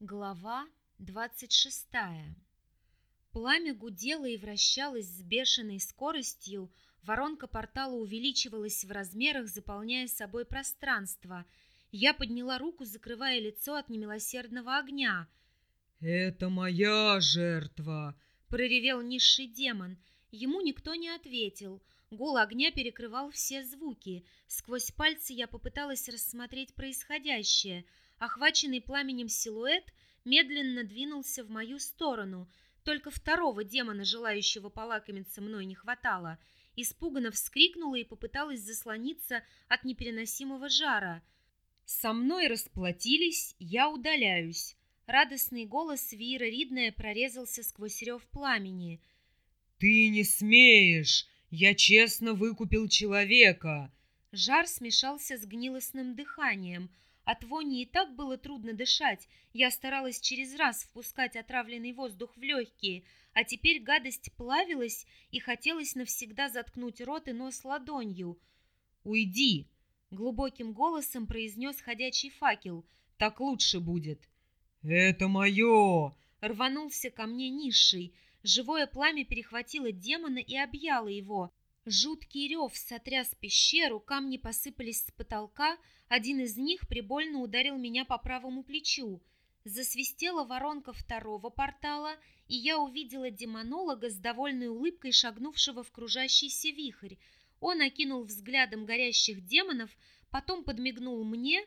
Глава 26. Пламя гудело и вращалось с бешеной скоростью, воронка портала увеличивалась в размерах, заполняя собой пространство. Я подняла руку, закрывая лицо от немилосердного огня. «Это моя жертва!» — проревел низший демон. Ему никто не ответил. Гул огня перекрывал все звуки. Сквозь пальцы я попыталась рассмотреть происходящее — Охваченный пламенем силуэт медленно двинулся в мою сторону. Только второго демона, желающего полакомиться мной, не хватало. Испуганно вскрикнула и попыталась заслониться от непереносимого жара. «Со мной расплатились, я удаляюсь». Радостный голос Вира Ридная прорезался сквозь рев пламени. «Ты не смеешь! Я честно выкупил человека!» Жар смешался с гнилостным дыханием – от вони и так было трудно дышать. Я старалась через раз впускать отравленный воздух в легкие, а теперь гадость плавилась и хотелось навсегда заткнуть рот и нос ладонью. «Уйди!» — глубоким голосом произнес ходячий факел. «Так лучше будет!» «Это мое!» — рванулся ко мне низший. Живое пламя перехватило демона и объяло его. Жуткий рев сотряс пещеру, камни посыпались с потолка, один из них прибольно ударил меня по правому плечу. Засвистела воронка второго портала, и я увидела демонолога с довольной улыбкой, шагнувшего в кружащийся вихрь. Он окинул взглядом горящих демонов, потом подмигнул мне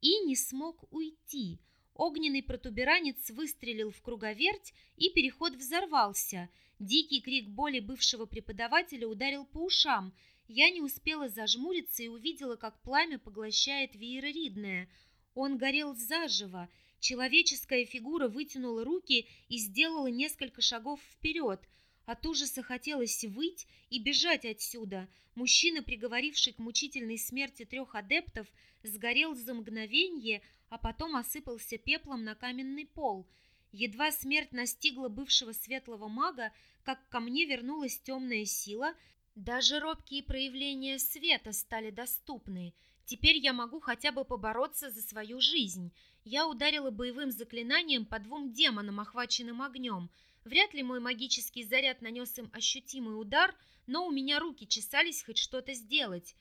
и не смог уйти. Огненный протуберанец выстрелил в круговерть, и переход взорвался — Дикий крик боли бывшего преподавателя ударил по ушам. Я не успела зажмуриться и увидела, как пламя поглощает веероридное. Он горел заживо. Человеческая фигура вытянула руки и сделала несколько шагов вперед. От ужаса хотелось выть и бежать отсюда. Мужчина, приговоривший к мучительной смерти трех адептов, сгорел за мгновение, а потом осыпался пеплом на каменный пол – Едва смерть настигла бывшего светлого мага, как ко мне вернулась темная сила, даже робкие проявления света стали доступны. Теперь я могу хотя бы побороться за свою жизнь. Я ударила боевым заклинанием по двум демонам, охваченным огнем. Вряд ли мой магический заряд нанес им ощутимый удар, но у меня руки чесались хоть что-то сделать.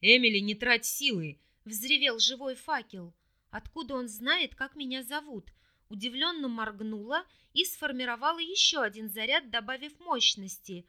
«Эмили, не трать силы!» — взревел живой факел. Откуда он знает, как меня зовут? Удивленно моргнула и сформировала еще один заряд, добавив мощности.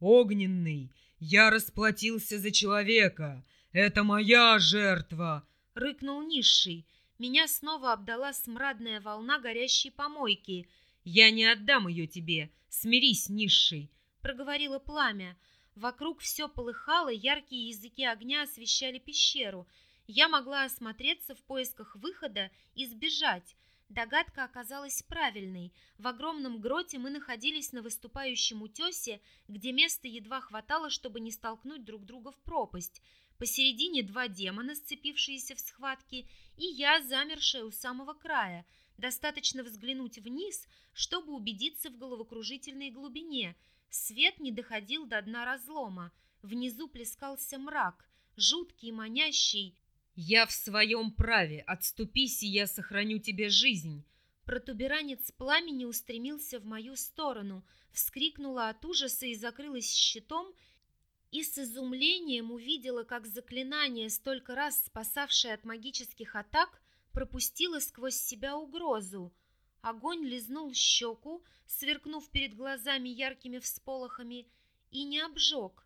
«Огненный! Я расплатился за человека! Это моя жертва!» — рыкнул низший. Меня снова обдала смрадная волна горящей помойки. «Я не отдам ее тебе! Смирись, низший!» — проговорило пламя. Вокруг все полыхало, яркие языки огня освещали пещеру. Я могла осмотреться в поисках выхода и сбежать, Догадка оказалась правильной. В огромном гроте мы находились на выступающем утесе, где места едва хватало, чтобы не столкнуть друг друга в пропасть. Посередине два демона, сцепившиеся в схватке, и я, замершая у самого края. Достаточно взглянуть вниз, чтобы убедиться в головокружительной глубине. Свет не доходил до дна разлома. Внизу плескался мрак, жуткий, манящий, «Я в своем праве. Отступись, и я сохраню тебе жизнь». Протуберанец пламени устремился в мою сторону, вскрикнула от ужаса и закрылась щитом, и с изумлением увидела, как заклинание, столько раз спасавшее от магических атак, пропустило сквозь себя угрозу. Огонь лизнул щеку, сверкнув перед глазами яркими всполохами, и не обжег.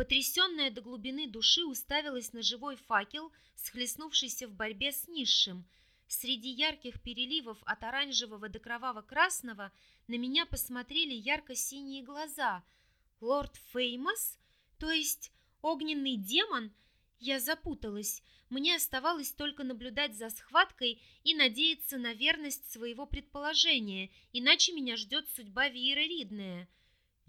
Потрясенная до глубины души уставилась на живой факел, схлестнувшийся в борьбе с низшим. Среди ярких переливов от оранжевого до кроваво-красного на меня посмотрели ярко-синие глаза. Лорд Феймос? То есть огненный демон? Я запуталась. Мне оставалось только наблюдать за схваткой и надеяться на верность своего предположения, иначе меня ждет судьба Виера Ридная.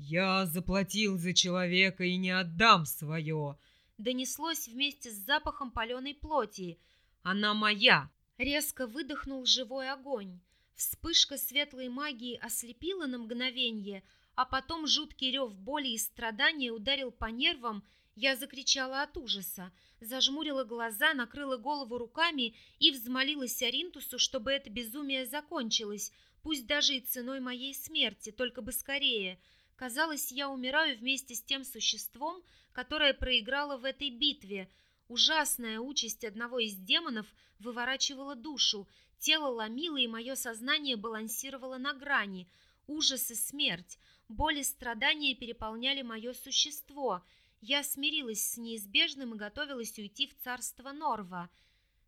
«Я заплатил за человека и не отдам свое!» Донеслось вместе с запахом паленой плоти. «Она моя!» Резко выдохнул живой огонь. Вспышка светлой магии ослепила на мгновение, а потом жуткий рев боли и страдания ударил по нервам, Я закричала от ужаса, зажмурила глаза, накрыла голову руками и взмолилась Аринтусу, чтобы это безумие закончилось, пусть даже и ценой моей смерти, только бы скорее. Казалось, я умираю вместе с тем существом, которое проиграло в этой битве. Ужасная участь одного из демонов выворачивала душу, тело ломило, и мое сознание балансировало на грани. Ужас и смерть, боль и страдания переполняли мое существо — я смирилась с неизбежным и готовилась уйти в царство Норва.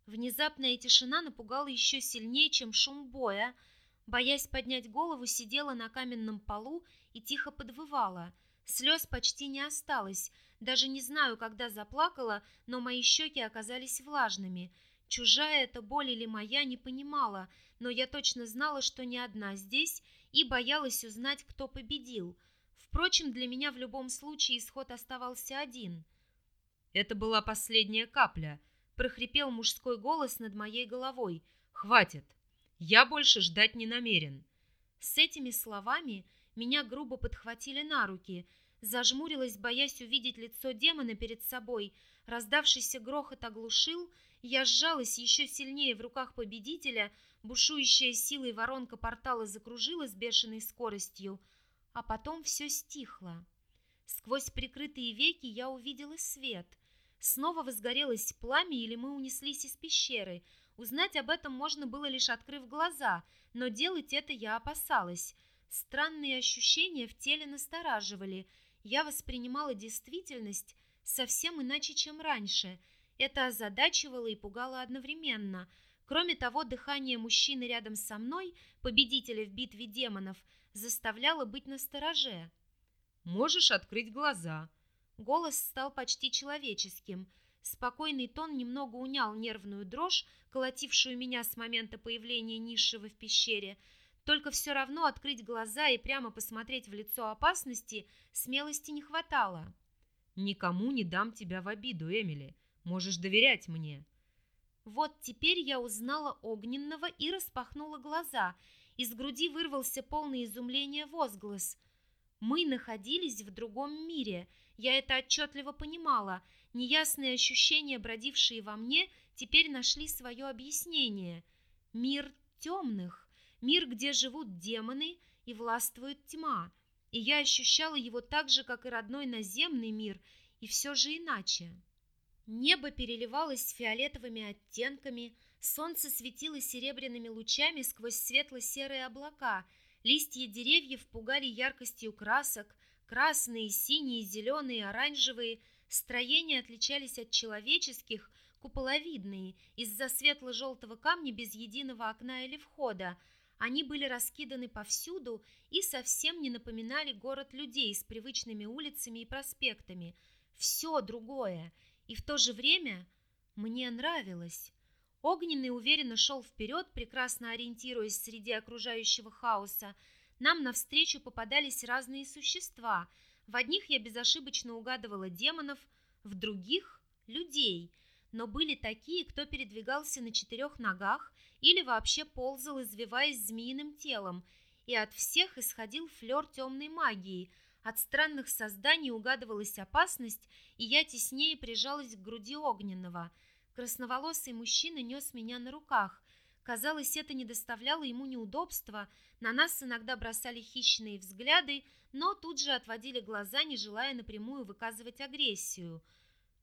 Внезапная тишина напугала еще сильнее, чем шум боя. Боясь поднять голову, сидела на каменном полу и тихо подвывала. Слез почти не осталось. Даже не знаю, когда заплакала, но мои щеки оказались влажными. Чужая это боль или моя, не понимала, но я точно знала, что не одна здесь, и боялась узнать, кто победил — Впрочем, для меня в любом случае исход оставался один. «Это была последняя капля», — прохрипел мужской голос над моей головой. «Хватит! Я больше ждать не намерен». С этими словами меня грубо подхватили на руки. Зажмурилась, боясь увидеть лицо демона перед собой. Раздавшийся грохот оглушил, я сжалась еще сильнее в руках победителя, бушующая силой воронка портала закружила с бешеной скоростью — а потом все стихло. Сквозь прикрытые веки я увидела свет. Снова возгорелось пламя или мы унеслись из пещеры. Узнать об этом можно было лишь открыв глаза, но делать это я опасалась. Странные ощущения в теле настораживали. Я воспринимала действительность совсем иначе, чем раньше. Это озадачивало и пугало одновременно. Кроме того, дыхание мужчины рядом со мной, победителя в битве демонов, заставляла быть настороже. «Можешь открыть глаза». Голос стал почти человеческим. Спокойный тон немного унял нервную дрожь, колотившую меня с момента появления низшего в пещере. Только все равно открыть глаза и прямо посмотреть в лицо опасности смелости не хватало. «Никому не дам тебя в обиду, Эмили. Можешь доверять мне». Вот теперь я узнала Огненного и распахнула глаза – из груди вырвался полный изумления возглас. Мы находились в другом мире. Я это отчетливо понимала. Неясные ощущения, бродившие во мне, теперь нашли свое объяснение. Мир темных. Мир, где живут демоны и властвует тьма. И я ощущала его так же, как и родной наземный мир, и все же иначе. Небо переливалось фиолетовыми оттенками, Солнце светило серебряными лучами сквозь светло-серые облака. Листья деревьев пугали яркостью красок. Красные, синие, зеленые, оранжевые. Строения отличались от человеческих, куполовидные, из-за светло-желтого камня без единого окна или входа. Они были раскиданы повсюду и совсем не напоминали город людей с привычными улицами и проспектами. Все другое. И в то же время мне нравилось. Огненный уверенно шел вперед, прекрасно ориентируясь среди окружающего хаоса. Нам навстречу попадались разные существа. В одних я безошибочно угадывала демонов, в других – людей. Но были такие, кто передвигался на четырех ногах или вообще ползал, извиваясь змеиным телом. И от всех исходил флер темной магии. От странных созданий угадывалась опасность, и я теснее прижалась к груди огненного – Красноволосый мужчина нес меня на руках. Казалось, это не доставляло ему неудобства. На нас иногда бросали хищные взгляды, но тут же отводили глаза, не желая напрямую выказывать агрессию.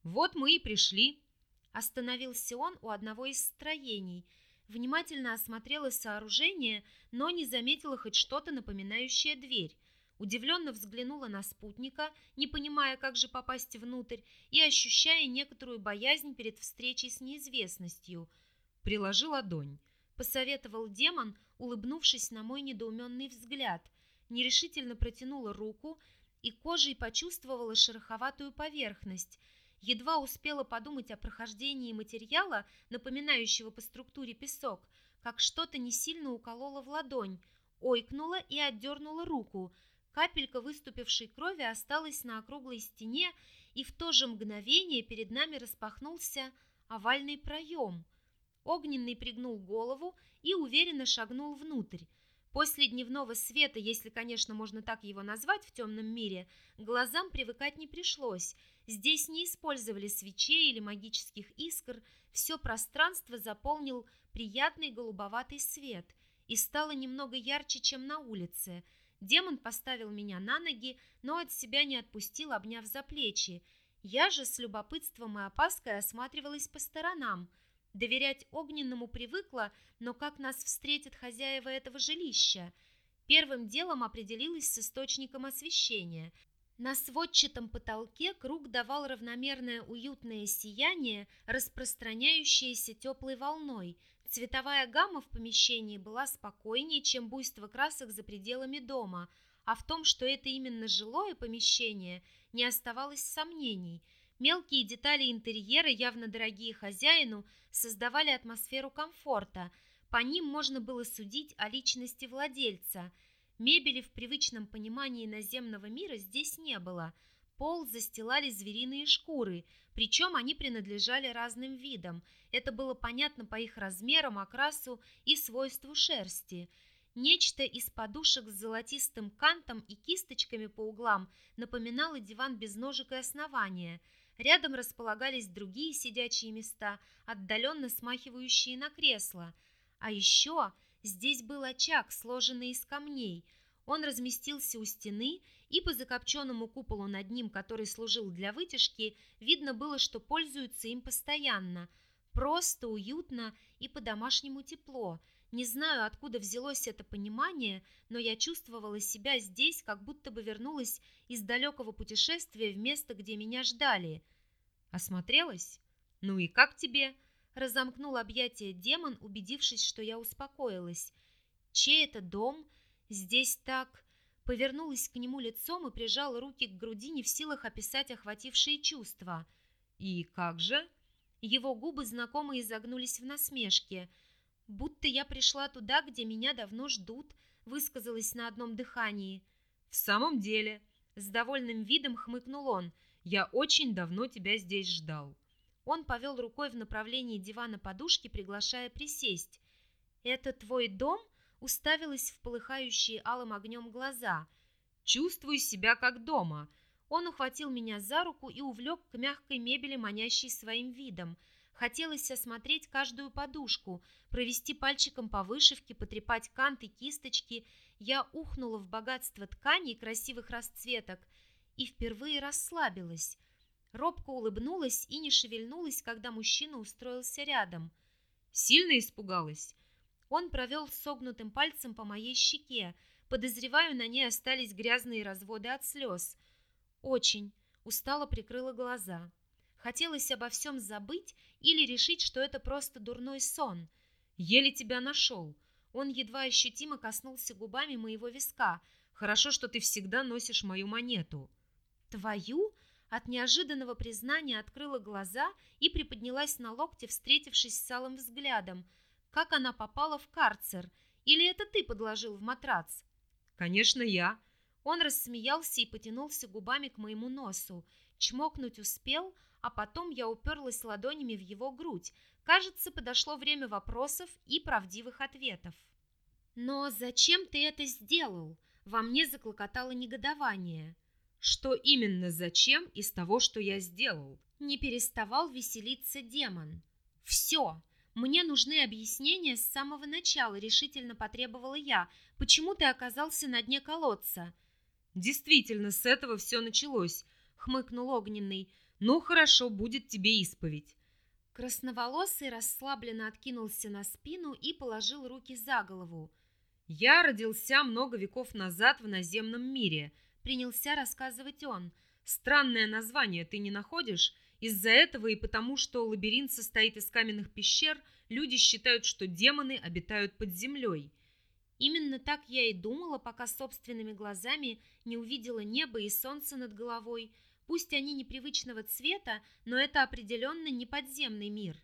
«Вот мы и пришли», Остановился он у одного из строений. Внимательно осмотрела сооружение, но не заметила хоть что-то напоминающее дверь удивленно взглянула на спутника, не понимая, как же попасть внутрь, и ощущая некоторую боязнь перед встречей с неизвестностью. «Приложи ладонь», — посоветовал демон, улыбнувшись на мой недоуменный взгляд. Нерешительно протянула руку и кожей почувствовала шероховатую поверхность. Едва успела подумать о прохождении материала, напоминающего по структуре песок, как что-то не сильно укололо в ладонь, ойкнула и отдернула руку — Капелька выступившей крови осталась на округлой стене, и в то же мгновение перед нами распахнулся овальный проем. Огненный пригнул голову и уверенно шагнул внутрь. После дневного света, если, конечно, можно так его назвать в темном мире, глазам привыкать не пришлось. Здесь не использовали свечей или магических искр, все пространство заполнил приятный голубоватый свет и стало немного ярче, чем на улице. Демон поставил меня на ноги, но от себя не отпустил, обняв за плечи. Я же с любопытством и опаской осматривалась по сторонам – Доверять огненному привыкла, но как нас встретят хозяева этого жилища? Первым делом определилась с источником освещения. На сводчатом потолке круг давал равномерное уютное сияние, распространяющееся теплой волной. Цветовая гамма в помещении была спокойнее, чем буйство красок за пределами дома, а в том, что это именно жилое помещение, не оставалось сомнений – Мелкие детали интерьера, явно дорогие хозяину, создавали атмосферу комфорта. По ним можно было судить о личности владельца. Мебели в привычном понимании наземного мира здесь не было. Пол застилали звериные шкуры, причем они принадлежали разным видам. Это было понятно по их размерам, окрасу и свойству шерсти. Нечто из подушек с золотистым кантом и кисточками по углам напоминало диван без ножек и основания – Рядом располагались другие сидячие места, отдаленно смахивающие на кресла. А еще здесь был очаг, сложенный из камней. Он разместился у стены, и по закопченному куполу над ним, который служил для вытяжки, видно было, что пользуются им постоянно. Просто, уютно и по-домашнему тепло. Не знаю, откуда взялось это понимание, но я чувствовала себя здесь, как будто бы вернулась из далекого путешествия в место, где меня ждали. Осмотрелась? Ну и как тебе? Разомкнул объятия демон, убедившись, что я успокоилась. Чей это дом? Здесь так... Повернулась к нему лицом и прижала руки к груди, не в силах описать охватившие чувства. «И как же?» Его губы знакомо изогнулись в насмешке – будто я пришла туда, где меня давно ждут, высказалась на одном дыхании. В самом деле, с довольным видом хмыкнул он. Я очень давно тебя здесь ждал. Он повел рукой в направлении дивана подушки, приглашая присесть. «Это твой дом?» уставилась в полыхающие алым огнем глаза. «Чувствую себя как дома». Он ухватил меня за руку и увлек к мягкой мебели, манящей своим видом – Хотелось осмотреть каждую подушку, провести пальчиком по вышивке, потрепать канты, кисточки. Я ухнула в богатство тканей красивых расцветок и впервые расслабилась. Робко улыбнулась и не шевельнулась, когда мужчина устроился рядом. Сильно испугалась. Он провел согнутым пальцем по моей щеке. Подозреваю, на ней остались грязные разводы от слез. Очень. Устало прикрыла глаза. Хотелось обо всем забыть или решить, что это просто дурной сон. Еле тебя нашел. Он едва ощутимо коснулся губами моего виска. Хорошо, что ты всегда носишь мою монету. Твою? От неожиданного признания открыла глаза и приподнялась на локте, встретившись с Алым взглядом. Как она попала в карцер? Или это ты подложил в матрац? Конечно, я. Он рассмеялся и потянулся губами к моему носу. Чмокнуть успел, а потом я уперлась ладонями в его грудь. Кажется, подошло время вопросов и правдивых ответов. «Но зачем ты это сделал?» Во мне заклокотало негодование. «Что именно зачем из того, что я сделал?» Не переставал веселиться демон. «Все!» «Мне нужны объяснения с самого начала», — решительно потребовала я. «Почему ты оказался на дне колодца?» «Действительно, с этого все началось», — хмыкнул Огненный. Ну хорошо, будет тебе исповедь. Красноволосый расслабленно откинулся на спину и положил руки за голову. Я родился много веков назад в наземном мире, принялся рассказывать он. Странное название ты не находишь? Из-за этого и потому, что лабиринт состоит из каменных пещер, люди считают, что демоны обитают под землей. Именно так я и думала, пока собственными глазами не увидела небо и солнце над головой, Пусть они непривычного цвета, но это определенно не подземный мир.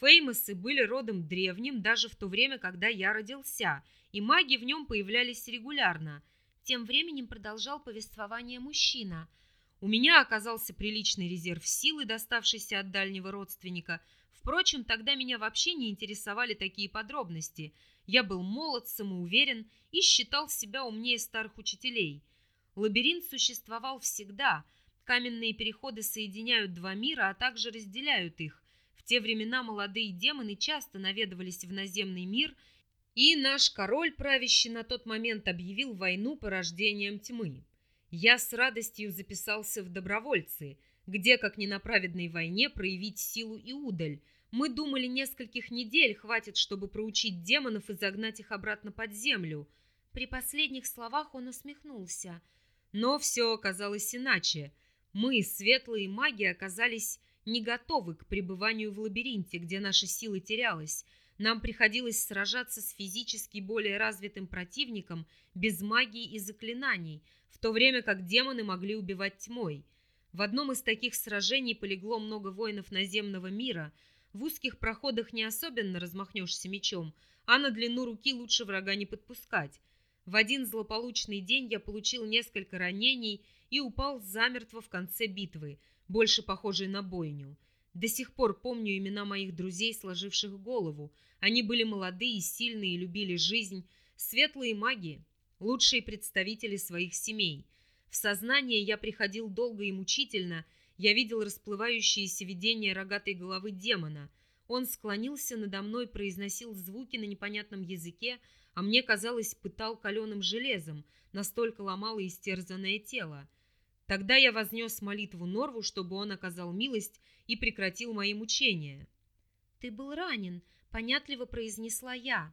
Феймосы были родом древним даже в то время, когда я родился, и маги в нем появлялись регулярно. Тем временем продолжал повествование мужчина. У меня оказался приличный резерв силы, доставшийся от дальнего родственника. Впрочем, тогда меня вообще не интересовали такие подробности. Я был молод, самоуверен и считал себя умнее старых учителей. Лабиринт существовал всегда. Каменные переходы соединяют два мира, а также разделяют их. В те времена молодые демоны часто наведывались в наземный мир, и наш король, правящий на тот момент, объявил войну порождением тьмы. Я с радостью записался в добровольцы, где, как ни на праведной войне, проявить силу и удаль. Мы думали, нескольких недель хватит, чтобы проучить демонов и загнать их обратно под землю. При последних словах он усмехнулся – но все оказалось иначе. Мы, светлые маги, оказались не готовы к пребыванию в лабиринте, где наша сила терялась. Нам приходилось сражаться с физически более развитым противником без магии и заклинаний, в то время как демоны могли убивать тьмой. В одном из таких сражений полегло много воинов наземного мира. В узких проходах не особенно размахнешься мечом, а на длину руки лучше врага не подпускать. В один злополучный день я получил несколько ранений и упал замертво в конце битвы, больше похожей на бойню. До сих пор помню имена моих друзей, сложивших голову. Они были молодые, сильные, любили жизнь, светлые маги, лучшие представители своих семей. В сознание я приходил долго и мучительно. Я видел расплывающиеся видения рогатой головы демона. Он склонился надо мной, произносил звуки на непонятном языке, а мне казалось, пытал каленым железом, настолько ломало истерзанное тело. Тогда я вознес молитву Норву, чтобы он оказал милость и прекратил мои мучения. «Ты был ранен», — понятливо произнесла я.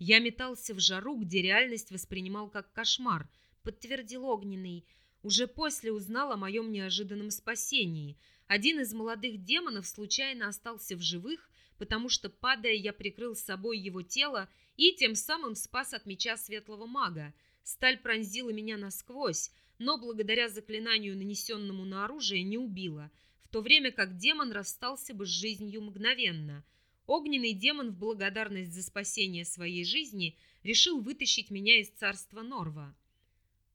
«Я метался в жару, где реальность воспринимал как кошмар», — подтвердил Огненный. «Уже после узнал о моем неожиданном спасении. Один из молодых демонов случайно остался в живых, потому что, падая, я прикрыл с собой его тело и тем самым спас от меча светлого мага. Сталь пронзила меня насквозь, но благодаря заклинанию, нанесенному на оружие, не убила, в то время как демон расстался бы с жизнью мгновенно. Огненный демон в благодарность за спасение своей жизни решил вытащить меня из царства Норва.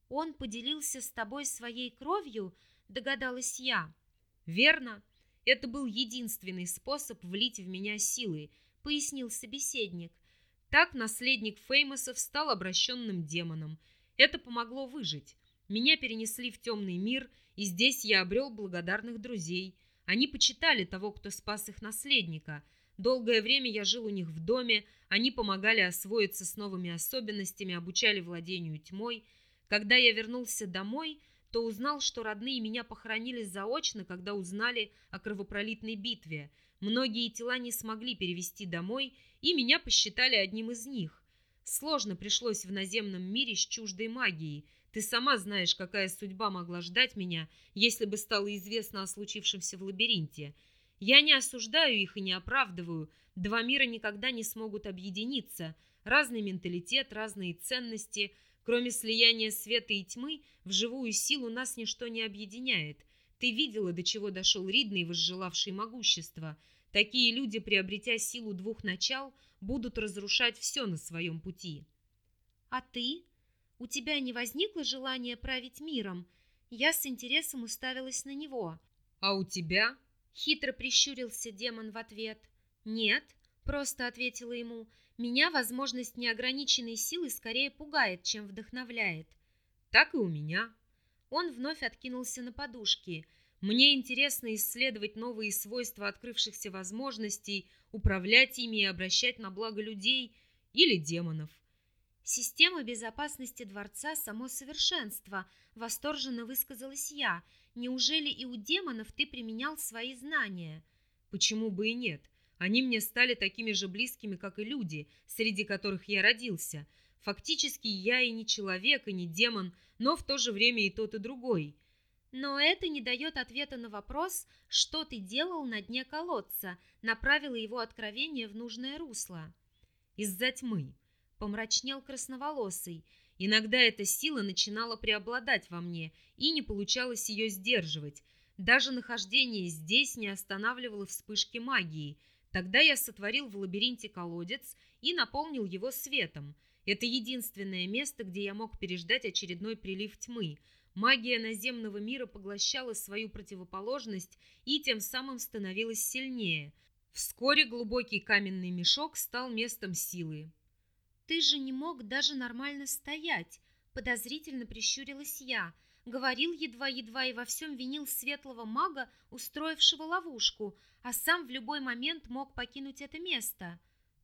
«Он поделился с тобой своей кровью?» – догадалась я. «Верно. Это был единственный способ влить в меня силы», – пояснил собеседник – так наследник Феймосов стал обращенным демоном. Это помогло выжить. Меня перенесли в темный мир, и здесь я обрел благодарных друзей. Они почитали того, кто спас их наследника. Долгое время я жил у них в доме, они помогали освоиться с новыми особенностями, обучали владению тьмой. Когда я вернулся домой, то узнал, что родные меня похоронили заочно, когда узнали о кровопролитной битве. Многие тела не смогли перевести домой, и меня посчитали одним из них. Сложно пришлось в наземном мире с чуждой магией. Ты сама знаешь, какая судьба могла ждать меня, если бы стало известно о случившемся в лабиринте. Я не осуждаю их и не оправдываю. Два мира никогда не смогут объединиться. Разный менталитет, разные ценности. Кроме слияния света и тьмы, в живую силу нас ничто не объединяет. Ты видела, до чего дошел Ридный, возжелавший могущества – Такие люди, приобретя силу двух начал, будут разрушать все на своем пути. А ты? У тебя не возникло желания править миром? Я с интересом уставилась на него. А у тебя? Хитро прищурился демон в ответ. Нет, просто ответила ему. Меня возможность неограниченной силы скорее пугает, чем вдохновляет. Так и у меня. Он вновь откинулся на подушки. Мне интересно исследовать новые свойства открывшихся возможностей, управлять ими и обращать на благо людей или демонов. Система безопасности дворца – само совершенство, восторженно высказалась я. Неужели и у демонов ты применял свои знания? Почему бы и нет? Они мне стали такими же близкими, как и люди, среди которых я родился. Фактически я и не человек, и не демон, но в то же время и тот, и другой – но это не дает ответа на вопрос, что ты делал на дне колодца, направила его откровение в нужное русло. Из-за тьмы. Помрачнел красноволосый. Иногда эта сила начинала преобладать во мне, и не получалось ее сдерживать. Даже нахождение здесь не останавливало вспышки магии. Тогда я сотворил в лабиринте колодец и наполнил его светом. Это единственное место, где я мог переждать очередной прилив тьмы – Магия наземного мира поглощала свою противоположность и тем самым становилась сильнее. Вскоре глубокий каменный мешок стал местом силы. Ты же не мог даже нормально стоять, подозрительно прищурилась я. Говорил едва-едва и во всем винил светлого мага, устроившего ловушку, а сам в любой момент мог покинуть это место.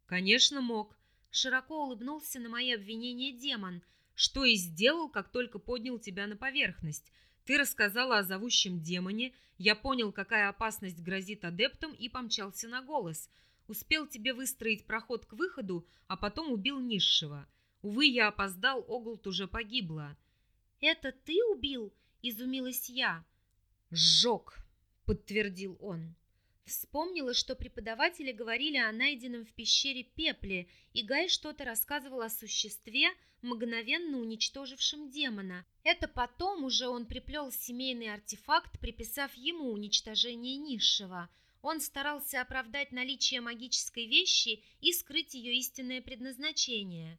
Конечно, мог. Широко улыбнулся на мои обвинения демон. Что и сделал, как только поднял тебя на поверхность. Ты рассказала о зовущем демоне, я понял, какая опасность грозит адептам и помчался на голос. Успел тебе выстроить проход к выходу, а потом убил низшего. Увы, я опоздал, Оглт уже погибла. «Это ты убил?» – изумилась я. «Сжег», – подтвердил он. Вспомнила, что преподаватели говорили о найденном в пещере пепле, и Гай что-то рассказывал о существе, мгновенно уничтожившем демона. Это потом уже он приплел семейный артефакт, приписав ему уничтожение низшего. Он старался оправдать наличие магической вещи и скрыть ее истинное предназначение.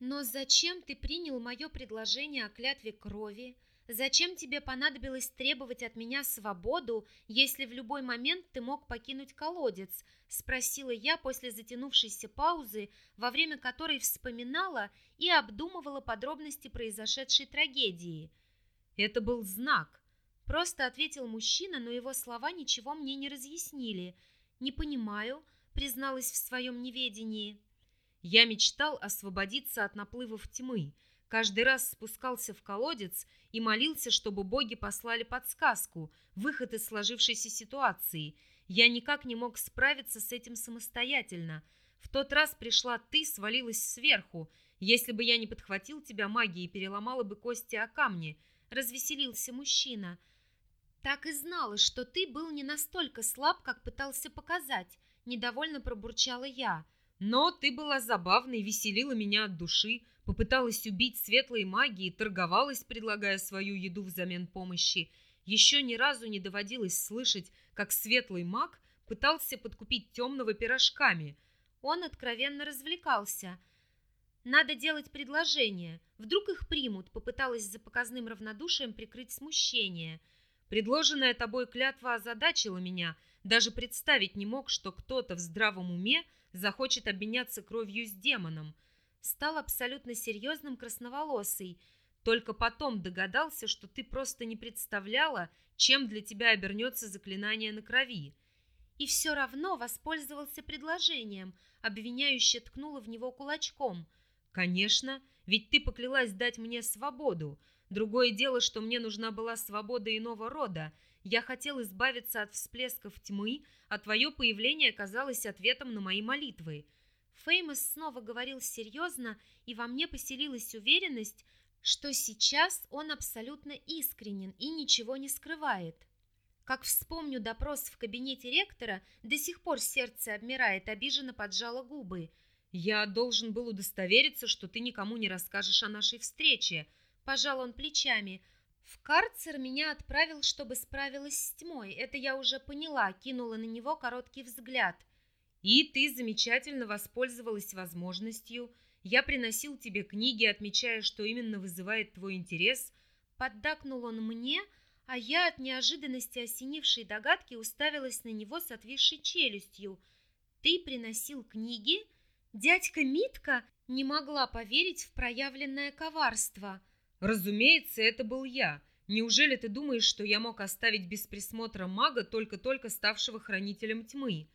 «Но зачем ты принял мое предложение о клятве крови?» Зачем тебе понадобилось требовать от меня свободу, если в любой момент ты мог покинуть колодец? Спросила я после затянувшейся паузы, во время которой вспоминала и обдумывала подробности произошедшей трагедии. Это был знак. Просто ответил мужчина, но его слова ничего мне не разъяснили. Не понимаю, призналась в своем неведении. Я мечтал освободиться от наплывов тьмы, Каждый раз спускался в колодец и молился, чтобы боги послали подсказку, выход из сложившейся ситуации. Я никак не мог справиться с этим самостоятельно. В тот раз пришла ты, свалилась сверху. Если бы я не подхватил тебя магией, переломала бы кости о камни. Развеселился мужчина. Так и знала, что ты был не настолько слаб, как пытался показать. Недовольно пробурчала я. Но ты была забавной, веселила меня от души, попыталась убить светлой магией, торговалась, предлагая свою еду взамен помощи. Еще ни разу не доводилось слышать, как светлый маг пытался подкупить темного пирожками. Он откровенно развлекался. Надо делать предложение. Вдруг их примут, попыталась за показным равнодушием прикрыть смущение. Предложенная тобой клятва озадачила меня. Даже представить не мог, что кто-то в здравом уме захочет обменяться кровью с демоном – стал абсолютно серьезным красноволосый. Только потом догадался, что ты просто не представляла, чем для тебя обернется заклинание на крови. И все равно воспользовался предложением, обвиняюще ткнула в него кулачком. «Конечно, ведь ты поклялась дать мне свободу. Другое дело, что мне нужна была свобода иного рода. Я хотел избавиться от всплесков тьмы, а твое появление казалось ответом на мои молитвы. Феймос снова говорил серьезно, и во мне поселилась уверенность, что сейчас он абсолютно искренен и ничего не скрывает. Как вспомню допрос в кабинете ректора, до сих пор сердце обмирает, обиженно поджало губы. «Я должен был удостовериться, что ты никому не расскажешь о нашей встрече», – пожал он плечами. «В карцер меня отправил, чтобы справилась с тьмой. Это я уже поняла», – кинула на него короткий взгляд. И ты замечательно воспользовалась возможностью. Я приносил тебе книги, отмечая, что именно вызывает твой интерес. Поддакнул он мне, а я от неожиданности осенившей догадки уставилась на него с отвисшей челюстью. Ты приносил книги? Дядька Митка не могла поверить в проявленное коварство. Разумеется, это был я. Неужели ты думаешь, что я мог оставить без присмотра мага, только-только ставшего хранителем тьмы?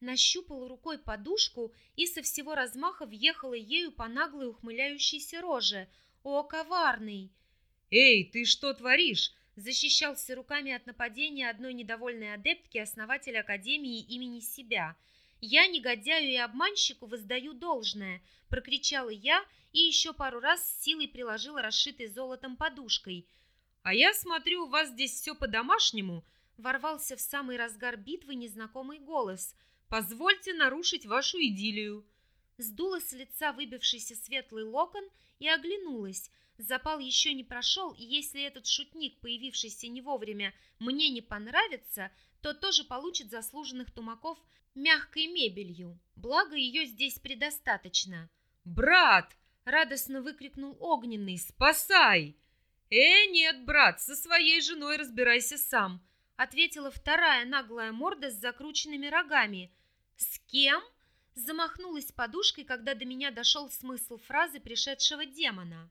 нащупала рукой подушку и со всего размаха въехала ею по наглой ухмыляющейся роже. «О, коварный!» «Эй, ты что творишь?» Защищался руками от нападения одной недовольной адептки, основателя Академии имени себя. «Я негодяю и обманщику воздаю должное!» Прокричала я и еще пару раз с силой приложила расшитой золотом подушкой. «А я смотрю, у вас здесь все по-домашнему!» Ворвался в самый разгар битвы незнакомый голос – Позвольте нарушить вашу идиллию. Сдула с лица выбившийся светлый локон и оглянулась. Запал еще не прошел, и если этот шутник, появившийся не вовремя, мне не понравится, то тоже получит заслуженных тумаков мягкой мебелью. Благо, ее здесь предостаточно. «Брат!» — радостно выкрикнул Огненный. «Спасай!» «Э, нет, брат, со своей женой разбирайся сам!» — ответила вторая наглая морда с закрученными рогами — «С кем?» Замахнулась подушкой, когда до меня дошел смысл фразы пришедшего демона.